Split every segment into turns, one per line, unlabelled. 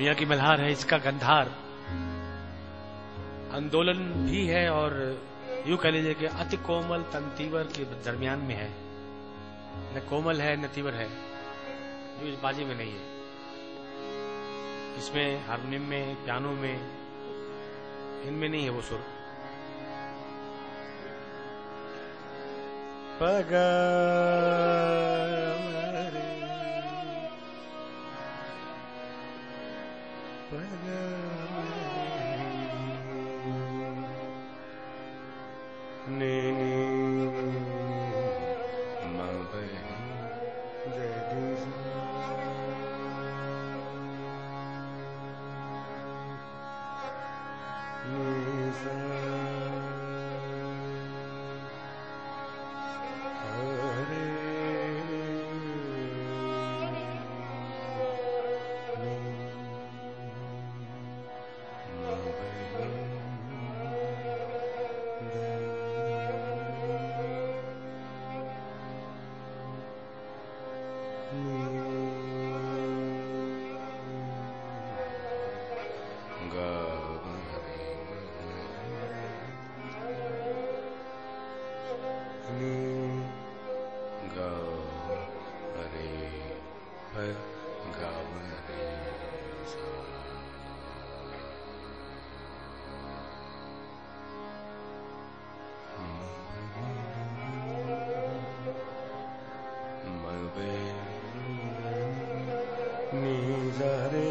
मियाँ की मल्हार है, इसका गंधार। आंदोलन भी है और यू कह लीजिए कि अति कोमल, तंतीवर के दरमियान में है। न कोमल है, न तीवर है, जो इस बाजी में नहीं है। इसमें, हारमोनियम में, पियानो में, इनमें नहीं है वो सुर।
पग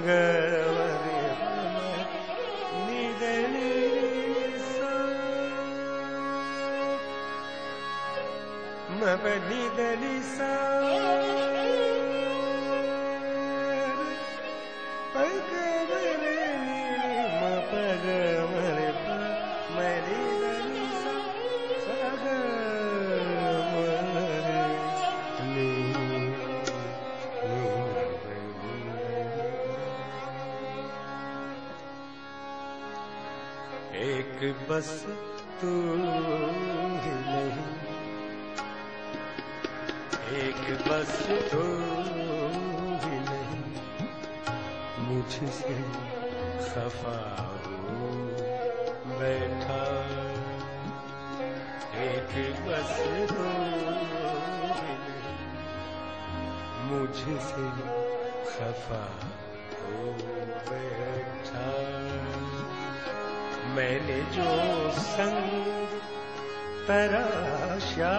Nidalisa, Mabalidalisa, Nidalisa, Mabalidalisa, बस तू ही नहीं। एक बस तू ही नहीं। मुझसे खफा बैठा। एक बस तू मुझसे खफा हो, बैठा। मैंने जो संग तराशा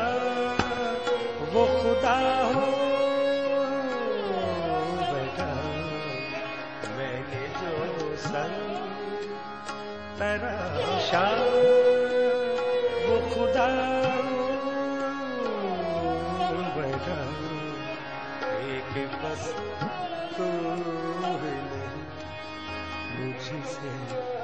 वो खुदा हो। बेटा मैंने जो संग तराशा वो खुदा हो। बेटा एक बस तू मुझसे।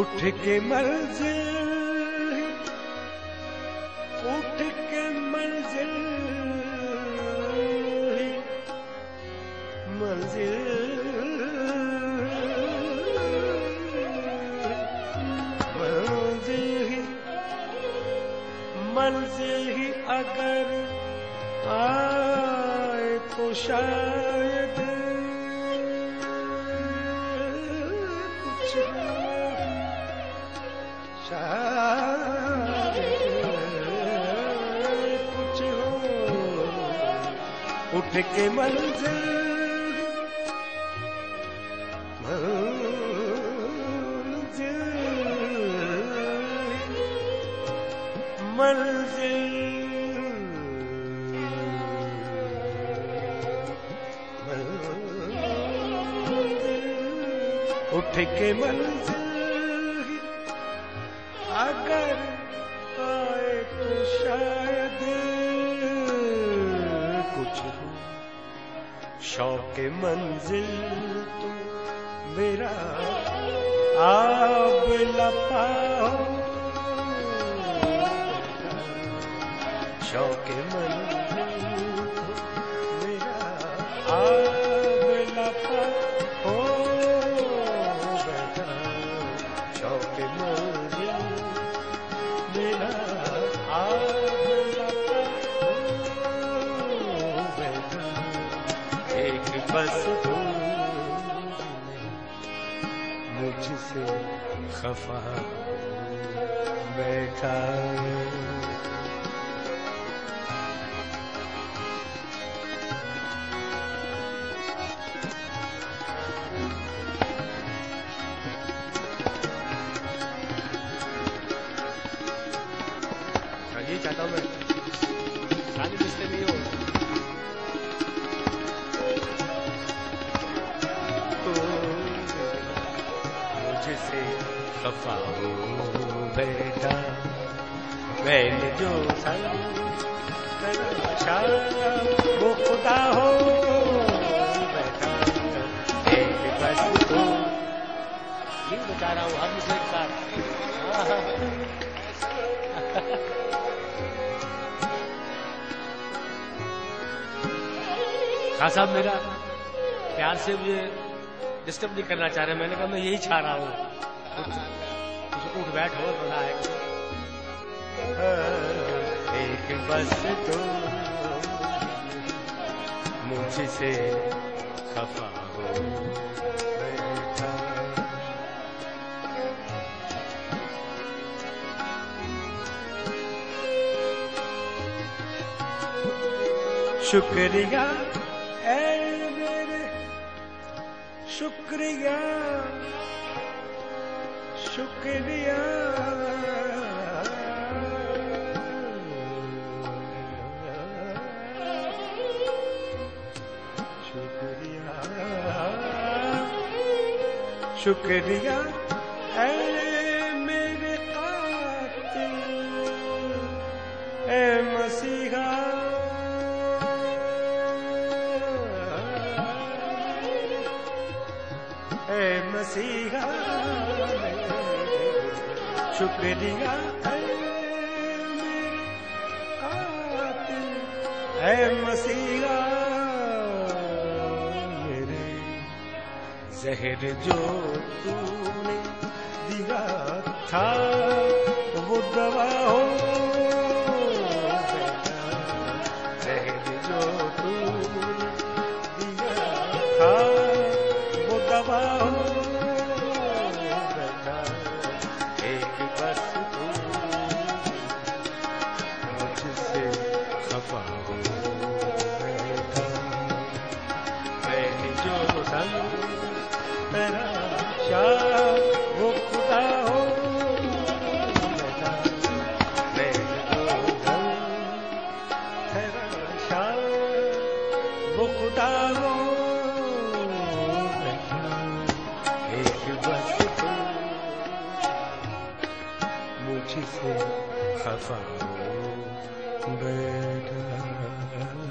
उठ के मंजिल अगर आए तो शायद कुछ शायद कुछ हो। उठ के मंजिल मंजिल। मंजिल उठ के मंजिल अगर आए तो शायद कुछ हो शौक मंजिल तो मेरा आप लपाओ शौक मंजिल बस मुझसे खफा बैठा
हो
बैठा मैंने जो वो खुदा हो
बता रहा हूँ हम एक। खान साहब मेरा प्यार से मुझे डिस्टर्ब नहीं करना चाह रहे मैंने कहा, मैं यही चाह रहा हूँ उठ बैठ हो बना है
एक बस तो मुझसे खफा हो। शुक्रिया ऐ मेरे। शुक्रिया। शुक्रिया शुक्रिया शुक्रिया ऐ मसीहा शुक्रिया ऐ मेरे। मसीहा मेरे। जहर जो तूने दिया था, वो दवा हो जहर जो तूने मुझसे खफा हो बैठा